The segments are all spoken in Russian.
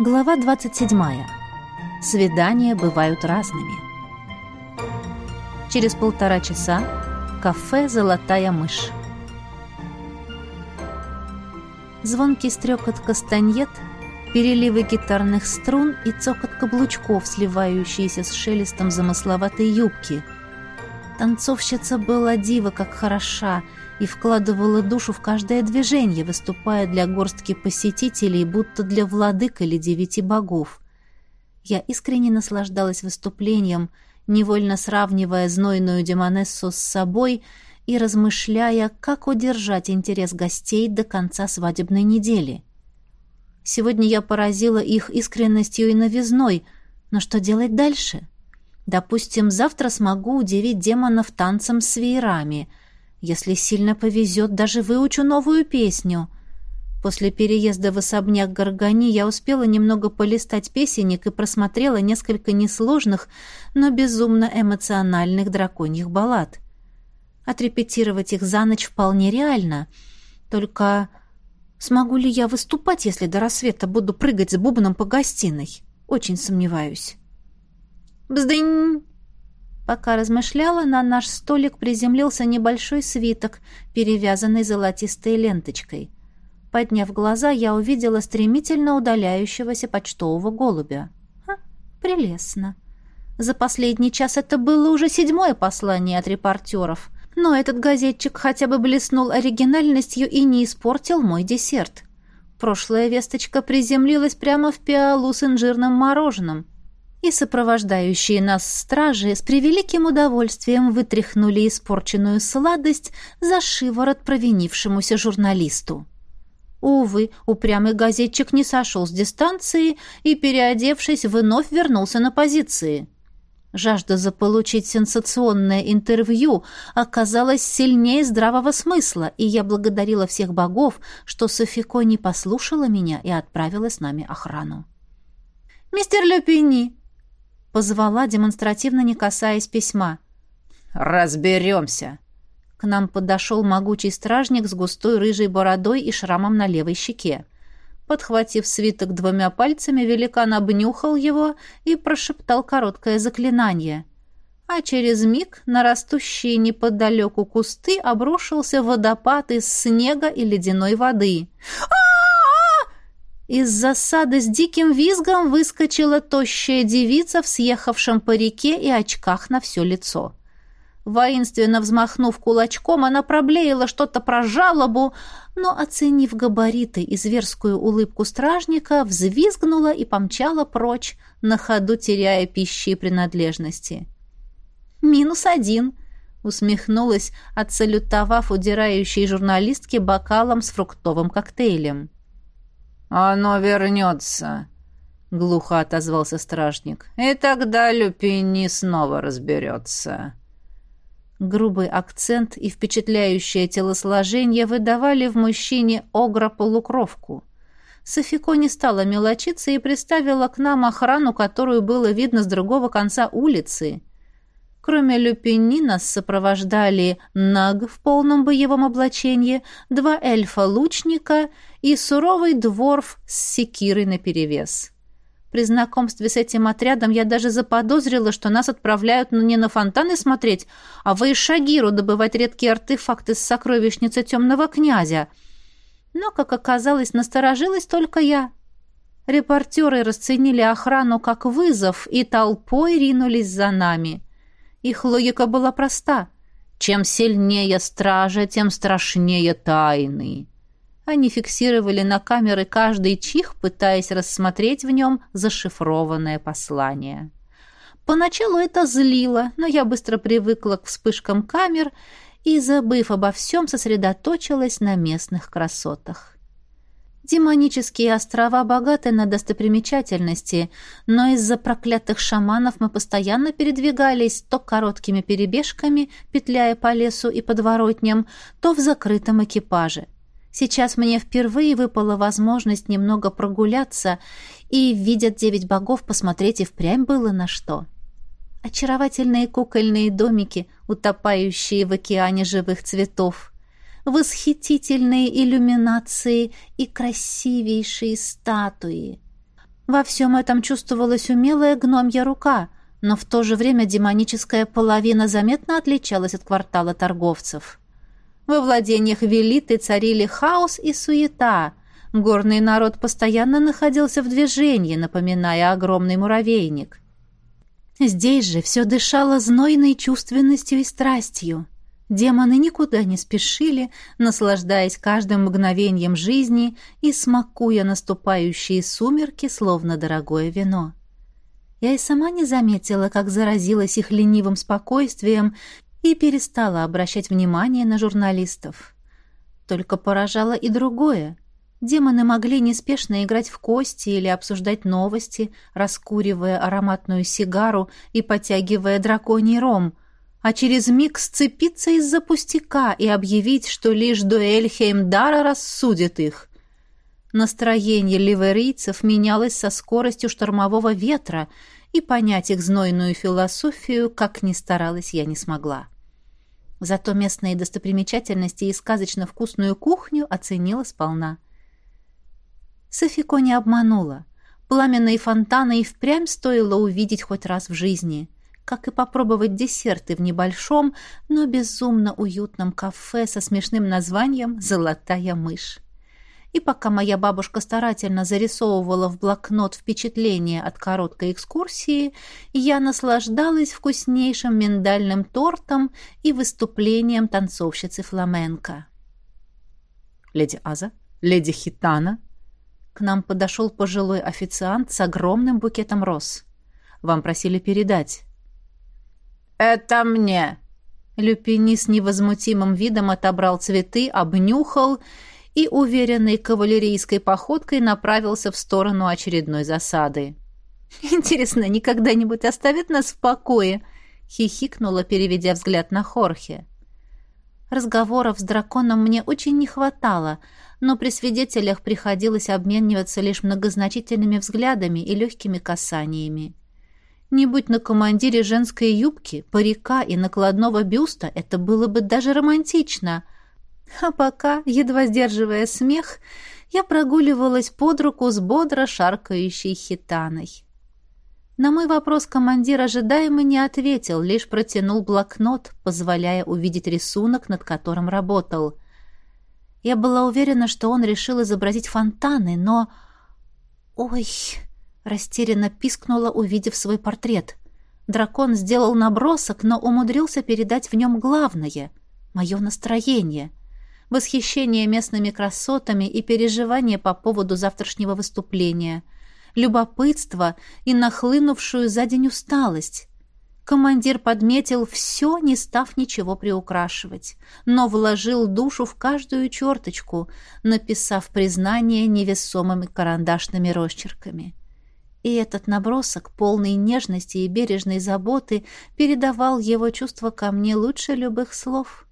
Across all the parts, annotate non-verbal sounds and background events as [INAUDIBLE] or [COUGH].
Глава 27. Свидания бывают разными. Через полтора часа кафе «Золотая мышь». Звонкий стрекот кастаньет, переливы гитарных струн и цокот каблучков, сливающиеся с шелестом замысловатой юбки. Танцовщица была дива, как хороша — и вкладывала душу в каждое движение, выступая для горстки посетителей, будто для владык или девяти богов. Я искренне наслаждалась выступлением, невольно сравнивая знойную демонессу с собой и размышляя, как удержать интерес гостей до конца свадебной недели. Сегодня я поразила их искренностью и новизной, но что делать дальше? Допустим, завтра смогу удивить демонов танцем с веерами — если сильно повезет, даже выучу новую песню. После переезда в особняк Горгани я успела немного полистать песенник и просмотрела несколько несложных, но безумно эмоциональных драконьих баллад. Отрепетировать их за ночь вполне реально. Только смогу ли я выступать, если до рассвета буду прыгать с бубном по гостиной? Очень сомневаюсь. «Бздынь!» Пока размышляла, на наш столик приземлился небольшой свиток, перевязанный золотистой ленточкой. Подняв глаза, я увидела стремительно удаляющегося почтового голубя. Ха, прелестно. За последний час это было уже седьмое послание от репортеров. Но этот газетчик хотя бы блеснул оригинальностью и не испортил мой десерт. Прошлая весточка приземлилась прямо в пиалу с инжирным мороженым и сопровождающие нас стражи с превеликим удовольствием вытряхнули испорченную сладость за шиворот провинившемуся журналисту. Увы, упрямый газетчик не сошел с дистанции и, переодевшись, вновь вернулся на позиции. Жажда заполучить сенсационное интервью оказалась сильнее здравого смысла, и я благодарила всех богов, что Софико не послушала меня и отправила с нами охрану. «Мистер Люпини, Позвала, демонстративно не касаясь письма. «Разберемся!» К нам подошел могучий стражник с густой рыжей бородой и шрамом на левой щеке. Подхватив свиток двумя пальцами, великан обнюхал его и прошептал короткое заклинание. А через миг на растущие неподалеку кусты обрушился водопад из снега и ледяной воды. «А!» Из засады с диким визгом выскочила тощая девица в съехавшем парике и очках на все лицо. Воинственно взмахнув кулачком, она проблеяла что-то про жалобу, но, оценив габариты и зверскую улыбку стражника, взвизгнула и помчала прочь, на ходу теряя пищи и принадлежности. «Минус один», — усмехнулась, отсалютовав удирающей журналистке бокалом с фруктовым коктейлем. «Оно вернется», — глухо отозвался стражник. «И тогда Люпини снова разберется». Грубый акцент и впечатляющее телосложение выдавали в мужчине огра-полукровку. Софико не стала мелочиться и приставила к нам охрану, которую было видно с другого конца улицы — Кроме Люпини нас сопровождали Наг в полном боевом облачении, два эльфа-лучника и суровый дворф с секирой наперевес. При знакомстве с этим отрядом я даже заподозрила, что нас отправляют ну, не на фонтаны смотреть, а в Ишагиру добывать редкие артефакты с сокровищницы темного князя. Но, как оказалось, насторожилась только я. Репортеры расценили охрану как вызов и толпой ринулись за нами. Их логика была проста. Чем сильнее стража, тем страшнее тайны. Они фиксировали на камеры каждый чих, пытаясь рассмотреть в нем зашифрованное послание. Поначалу это злило, но я быстро привыкла к вспышкам камер и, забыв обо всем, сосредоточилась на местных красотах. Демонические острова богаты на достопримечательности, но из-за проклятых шаманов мы постоянно передвигались то короткими перебежками, петляя по лесу и подворотням, то в закрытом экипаже. Сейчас мне впервые выпала возможность немного прогуляться, и, видя девять богов, посмотреть и впрямь было на что. Очаровательные кукольные домики, утопающие в океане живых цветов — восхитительные иллюминации и красивейшие статуи. Во всем этом чувствовалась умелая гномья рука, но в то же время демоническая половина заметно отличалась от квартала торговцев. Во владениях Велиты царили хаос и суета. Горный народ постоянно находился в движении, напоминая огромный муравейник. Здесь же все дышало знойной чувственностью и страстью. Демоны никуда не спешили, наслаждаясь каждым мгновением жизни и смакуя наступающие сумерки, словно дорогое вино. Я и сама не заметила, как заразилась их ленивым спокойствием и перестала обращать внимание на журналистов. Только поражало и другое. Демоны могли неспешно играть в кости или обсуждать новости, раскуривая ароматную сигару и потягивая драконий ром — а через миг сцепиться из-за пустяка и объявить, что лишь дуэль Хеймдара рассудит их. Настроение ливерийцев менялось со скоростью штормового ветра, и понять их знойную философию, как ни старалась, я не смогла. Зато местные достопримечательности и сказочно вкусную кухню оценила сполна. Софико не обманула. Пламенные фонтаны и впрямь стоило увидеть хоть раз в жизни как и попробовать десерты в небольшом, но безумно уютном кафе со смешным названием «Золотая мышь». И пока моя бабушка старательно зарисовывала в блокнот впечатления от короткой экскурсии, я наслаждалась вкуснейшим миндальным тортом и выступлением танцовщицы фламенко. «Леди Аза? Леди Хитана?» К нам подошел пожилой официант с огромным букетом роз. «Вам просили передать». «Это мне!» Люпини с невозмутимым видом отобрал цветы, обнюхал и уверенной кавалерийской походкой направился в сторону очередной засады. «Интересно, они когда-нибудь оставят нас в покое?» — хихикнула, переведя взгляд на Хорхе. Разговоров с драконом мне очень не хватало, но при свидетелях приходилось обмениваться лишь многозначительными взглядами и легкими касаниями. Не будь на командире женской юбки, парика и накладного бюста, это было бы даже романтично. А пока, едва сдерживая смех, я прогуливалась под руку с бодро шаркающей хитаной. На мой вопрос командир ожидаемо не ответил, лишь протянул блокнот, позволяя увидеть рисунок, над которым работал. Я была уверена, что он решил изобразить фонтаны, но... Ой, Растерянно пискнула, увидев свой портрет. Дракон сделал набросок, но умудрился передать в нем главное — мое настроение. Восхищение местными красотами и переживание по поводу завтрашнего выступления. Любопытство и нахлынувшую за день усталость. Командир подметил все, не став ничего приукрашивать, но вложил душу в каждую черточку, написав признание невесомыми карандашными росчерками. И этот набросок, полный нежности и бережной заботы, передавал его чувства ко мне лучше любых слов.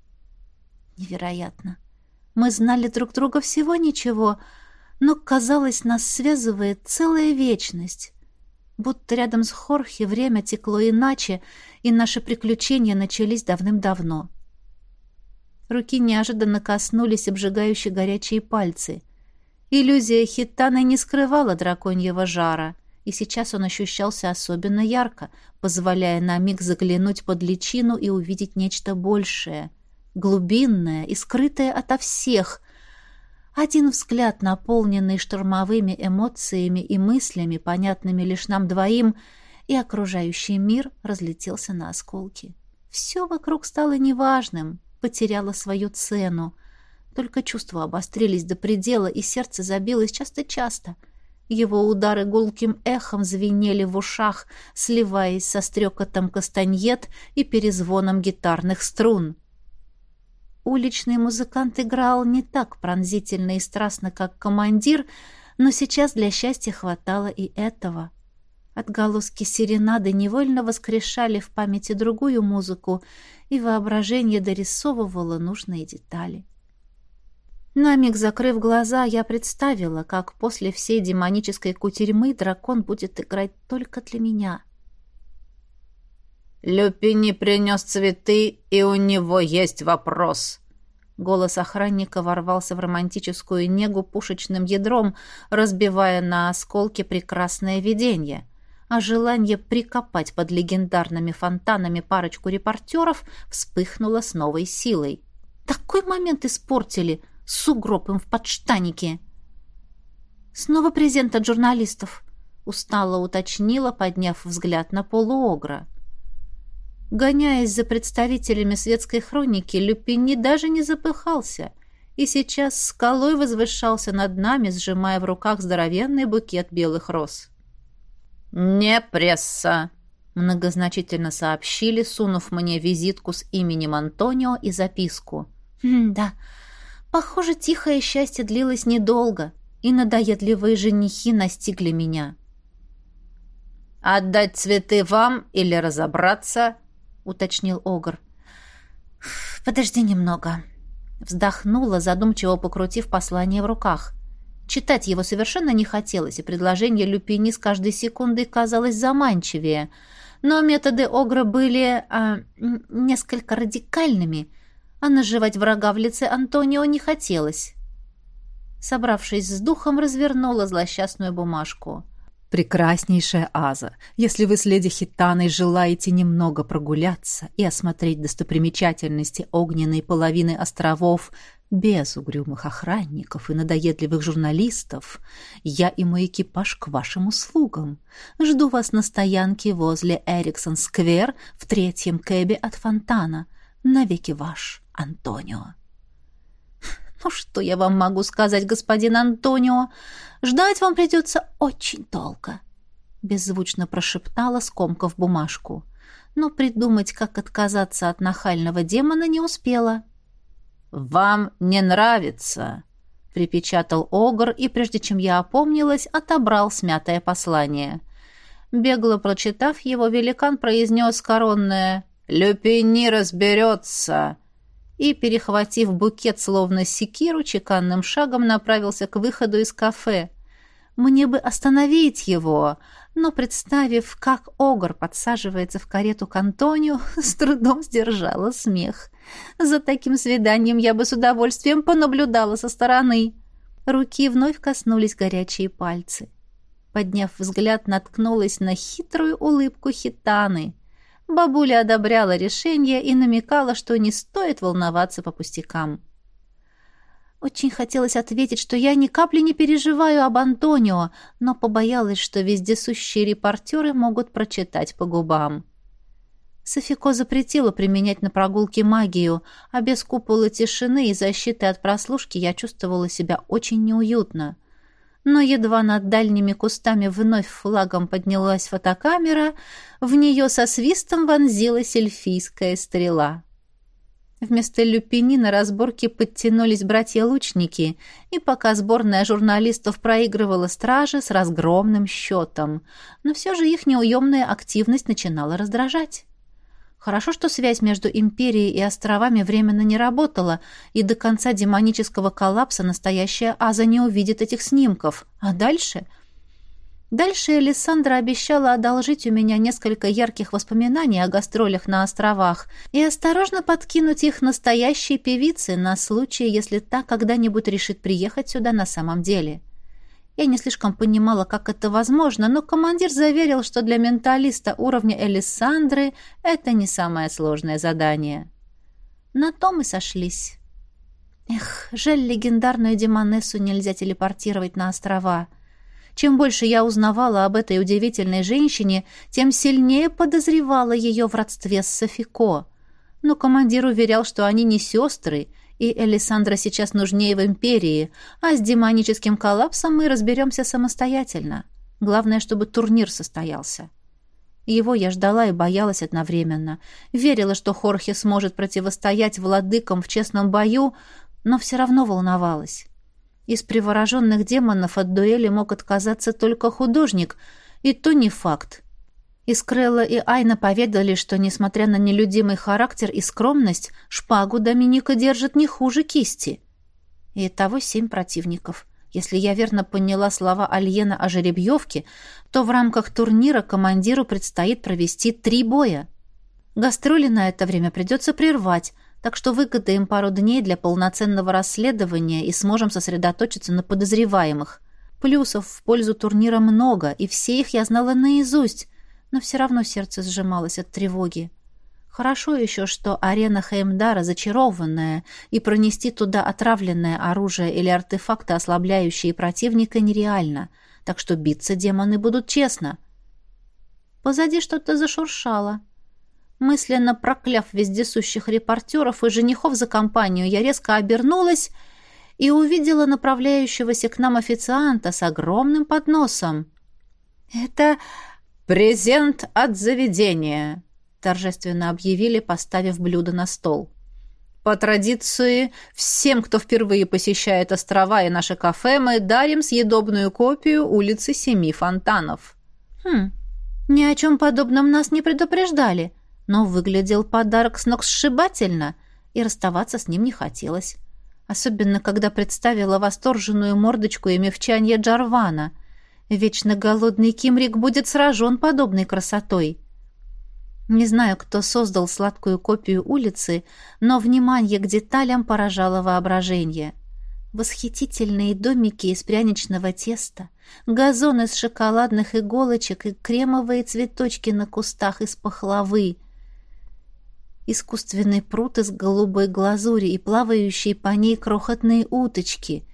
Невероятно. Мы знали друг друга всего ничего, но, казалось, нас связывает целая вечность. Будто рядом с Хорхе время текло иначе, и наши приключения начались давным-давно. Руки неожиданно коснулись обжигающие горячие пальцы. Иллюзия хитана не скрывала драконьего жара — и сейчас он ощущался особенно ярко, позволяя на миг заглянуть под личину и увидеть нечто большее, глубинное и скрытое ото всех. Один взгляд, наполненный штурмовыми эмоциями и мыслями, понятными лишь нам двоим, и окружающий мир разлетелся на осколки. Все вокруг стало неважным, потеряло свою цену. Только чувства обострились до предела, и сердце забилось часто-часто — его удары гулким эхом звенели в ушах, сливаясь со стрекотом кастаньет и перезвоном гитарных струн. Уличный музыкант играл не так пронзительно и страстно, как командир, но сейчас для счастья хватало и этого. Отголоски серенады невольно воскрешали в памяти другую музыку, и воображение дорисовывало нужные детали. На миг закрыв глаза, я представила, как после всей демонической кутерьмы дракон будет играть только для меня. «Люпини принес цветы, и у него есть вопрос», Голос охранника ворвался в романтическую негу пушечным ядром, разбивая на осколки прекрасное видение. А желание прикопать под легендарными фонтанами парочку репортеров вспыхнуло с новой силой. Такой момент испортили, сугроб им в подштанике. «Снова презент от журналистов», — устало уточнила, подняв взгляд на полуогра. Гоняясь за представителями светской хроники, Люпини даже не запыхался и сейчас скалой возвышался над нами, сжимая в руках здоровенный букет белых роз. «Не пресса!» — многозначительно сообщили, сунув мне визитку с именем Антонио и записку. «Да, похоже, тихое счастье длилось недолго, и надоедливые женихи настигли меня». «Отдать цветы вам или разобраться?» — уточнил Огр. «Подожди немного». Вздохнула, задумчиво покрутив послание в руках. Читать его совершенно не хотелось, и предложение Люпини с каждой секундой казалось заманчивее. Но методы Огра были а, несколько радикальными, а наживать врага в лице Антонио не хотелось. Собравшись с духом, развернула злосчастную бумажку. Прекраснейшая Аза, если вы с леди Хитаной желаете немного прогуляться и осмотреть достопримечательности огненной половины островов без угрюмых охранников и надоедливых журналистов, я и мой экипаж к вашим услугам. Жду вас на стоянке возле Эриксон-сквер в третьем кэбе от фонтана. Навеки ваш, Антонио. «Ну что я вам могу сказать, господин Антонио? Ждать вам придется очень долго», — беззвучно прошептала, скомкав бумажку. Но придумать, как отказаться от нахального демона, не успела. «Вам не нравится», — припечатал Огр, и прежде чем я опомнилась, отобрал смятое послание. Бегло прочитав его, великан произнес коронное «Люпини разберется», и, перехватив букет словно секиру, чеканным шагом направился к выходу из кафе. Мне бы остановить его, но, представив, как Огр подсаживается в карету к Антонию, [LAUGHS] с трудом сдержала смех. За таким свиданием я бы с удовольствием понаблюдала со стороны. Руки вновь коснулись горячие пальцы. Подняв взгляд, наткнулась на хитрую улыбку хитаны — Бабуля одобряла решение и намекала, что не стоит волноваться по пустякам. Очень хотелось ответить, что я ни капли не переживаю об Антонио, но побоялась, что вездесущие репортеры могут прочитать по губам. Софико запретила применять на прогулке магию, а без купола тишины и защиты от прослушки я чувствовала себя очень неуютно но едва над дальними кустами вновь флагом поднялась фотокамера, в нее со свистом вонзилась эльфийская стрела. Вместо люпини на разборке подтянулись братья-лучники, и пока сборная журналистов проигрывала стражи с разгромным счетом, но все же их неуемная активность начинала раздражать. Хорошо, что связь между империей и островами временно не работала, и до конца демонического коллапса настоящая Аза не увидит этих снимков. А дальше... Дальше Александра обещала одолжить у меня несколько ярких воспоминаний о гастролях на островах и осторожно подкинуть их настоящей певице на случай, если та когда-нибудь решит приехать сюда на самом деле. — я не слишком понимала, как это возможно, но командир заверил, что для менталиста уровня Элисандры это не самое сложное задание. На том и сошлись. Эх, жаль, легендарную Демонессу нельзя телепортировать на острова. Чем больше я узнавала об этой удивительной женщине, тем сильнее подозревала ее в родстве с Софико. Но командир уверял, что они не сестры, и Элисандра сейчас нужнее в империи, а с демоническим коллапсом мы разберемся самостоятельно. Главное, чтобы турнир состоялся. Его я ждала и боялась одновременно. Верила, что Хорхе сможет противостоять владыкам в честном бою, но все равно волновалась. Из привороженных демонов от дуэли мог отказаться только художник, и то не факт. Искрелла и Айна поведали, что, несмотря на нелюдимый характер и скромность, шпагу Доминика держит не хуже кисти. И того семь противников. Если я верно поняла слова Альена о жеребьевке, то в рамках турнира командиру предстоит провести три боя. Гастроли на это время придется прервать, так что выгодаем пару дней для полноценного расследования и сможем сосредоточиться на подозреваемых. Плюсов в пользу турнира много, и все их я знала наизусть, но все равно сердце сжималось от тревоги. Хорошо еще, что арена Хеймдара зачарованная, и пронести туда отравленное оружие или артефакты, ослабляющие противника, нереально, так что биться демоны будут честно. Позади что-то зашуршало. Мысленно прокляв вездесущих репортеров и женихов за компанию, я резко обернулась и увидела направляющегося к нам официанта с огромным подносом. «Это презент от заведения», торжественно объявили, поставив блюдо на стол. По традиции, всем, кто впервые посещает острова и наше кафе, мы дарим съедобную копию улицы Семи Фонтанов. Хм, ни о чем подобном нас не предупреждали, но выглядел подарок сногсшибательно, и расставаться с ним не хотелось. Особенно, когда представила восторженную мордочку и мевчанье Джарвана. Вечно голодный Кимрик будет сражен подобной красотой. Не знаю, кто создал сладкую копию улицы, но внимание к деталям поражало воображение. Восхитительные домики из пряничного теста, газон из шоколадных иголочек и кремовые цветочки на кустах из пахлавы, искусственный пруд из голубой глазури и плавающие по ней крохотные уточки.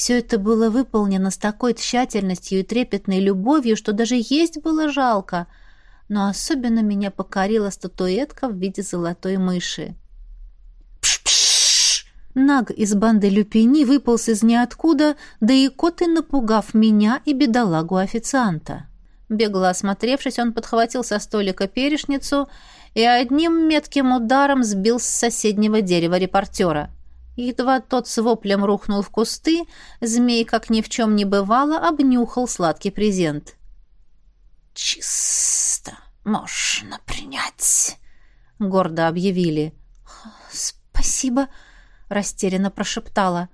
Все это было выполнено с такой тщательностью и трепетной любовью, что даже есть было жалко — но особенно меня покорила статуэтка в виде золотой мыши. Наг из банды Люпини выполз из ниоткуда, да и коты напугав меня и бедолагу официанта. Бегло осмотревшись, он подхватил со столика перешницу и одним метким ударом сбил с соседнего дерева репортера. Едва тот с воплем рухнул в кусты, змей, как ни в чем не бывало, обнюхал сладкий презент. «Чисто можно принять», — гордо объявили. «Спасибо», — растерянно прошептала.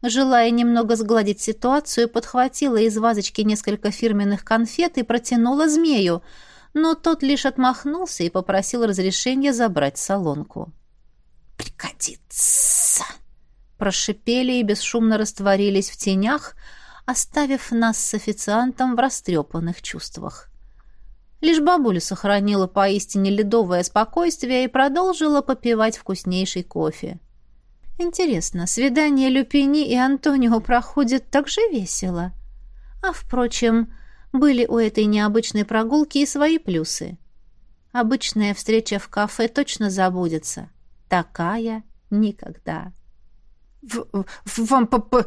Желая немного сгладить ситуацию, подхватила из вазочки несколько фирменных конфет и протянула змею, но тот лишь отмахнулся и попросил разрешения забрать солонку. «Пригодится!» Прошипели и бесшумно растворились в тенях, оставив нас с официантом в растрепанных чувствах. Лишь бабуля сохранила поистине ледовое спокойствие и продолжила попивать вкуснейший кофе. Интересно, свидание Люпини и Антонио проходит так же весело? А, впрочем, были у этой необычной прогулки и свои плюсы. Обычная встреча в кафе точно забудется. Такая никогда. В, в, «Вам по, по,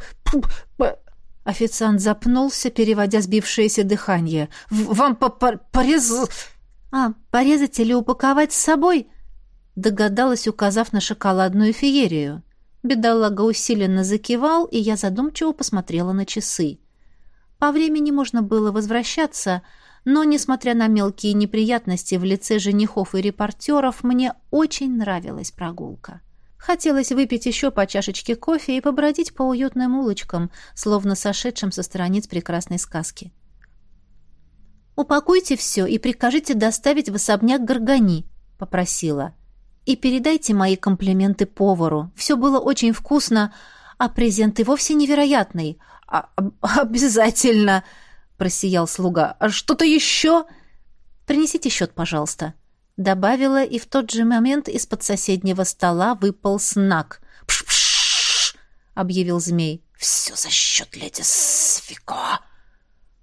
по, Официант запнулся, переводя сбившееся дыхание. «Вам по порез...» «А, порезать или упаковать с собой?» Догадалась, указав на шоколадную феерию. Бедолага усиленно закивал, и я задумчиво посмотрела на часы. По времени можно было возвращаться, но, несмотря на мелкие неприятности в лице женихов и репортеров, мне очень нравилась прогулка. Хотелось выпить еще по чашечке кофе и побродить по уютным улочкам, словно сошедшим со страниц прекрасной сказки. «Упакуйте все и прикажите доставить в особняк Горгани», — попросила. «И передайте мои комплименты повару. Все было очень вкусно, а презент и вовсе невероятный». А «Обязательно!» — просиял слуга. «А что-то еще?» «Принесите счет, пожалуйста», Добавила, и в тот же момент из-под соседнего стола выпал снак. «Пш-пш!» — объявил змей. «Все за счет леди Свико!»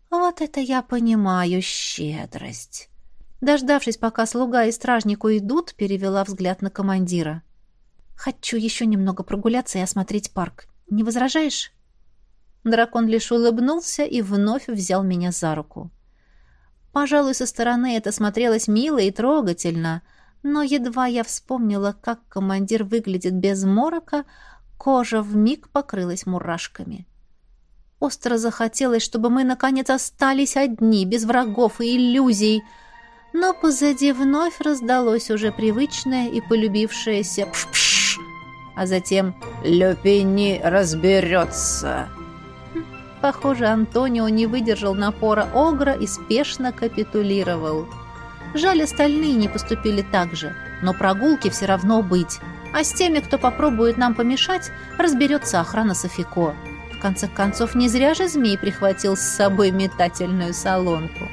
«Вот это я понимаю щедрость!» Дождавшись, пока слуга и стражник уйдут, перевела взгляд на командира. «Хочу еще немного прогуляться и осмотреть парк. Не возражаешь?» Дракон лишь улыбнулся и вновь взял меня за руку. Пожалуй, со стороны это смотрелось мило и трогательно, но едва я вспомнила, как командир выглядит без морока, кожа вмиг покрылась мурашками. Остро захотелось, чтобы мы, наконец, остались одни, без врагов и иллюзий, но позади вновь раздалось уже привычное и полюбившееся «пш-пш», а затем «Люпини разберется». Похоже, Антонио не выдержал напора Огра и спешно капитулировал. Жаль, остальные не поступили так же, но прогулки все равно быть. А с теми, кто попробует нам помешать, разберется охрана Софико. В конце концов, не зря же змей прихватил с собой метательную солонку.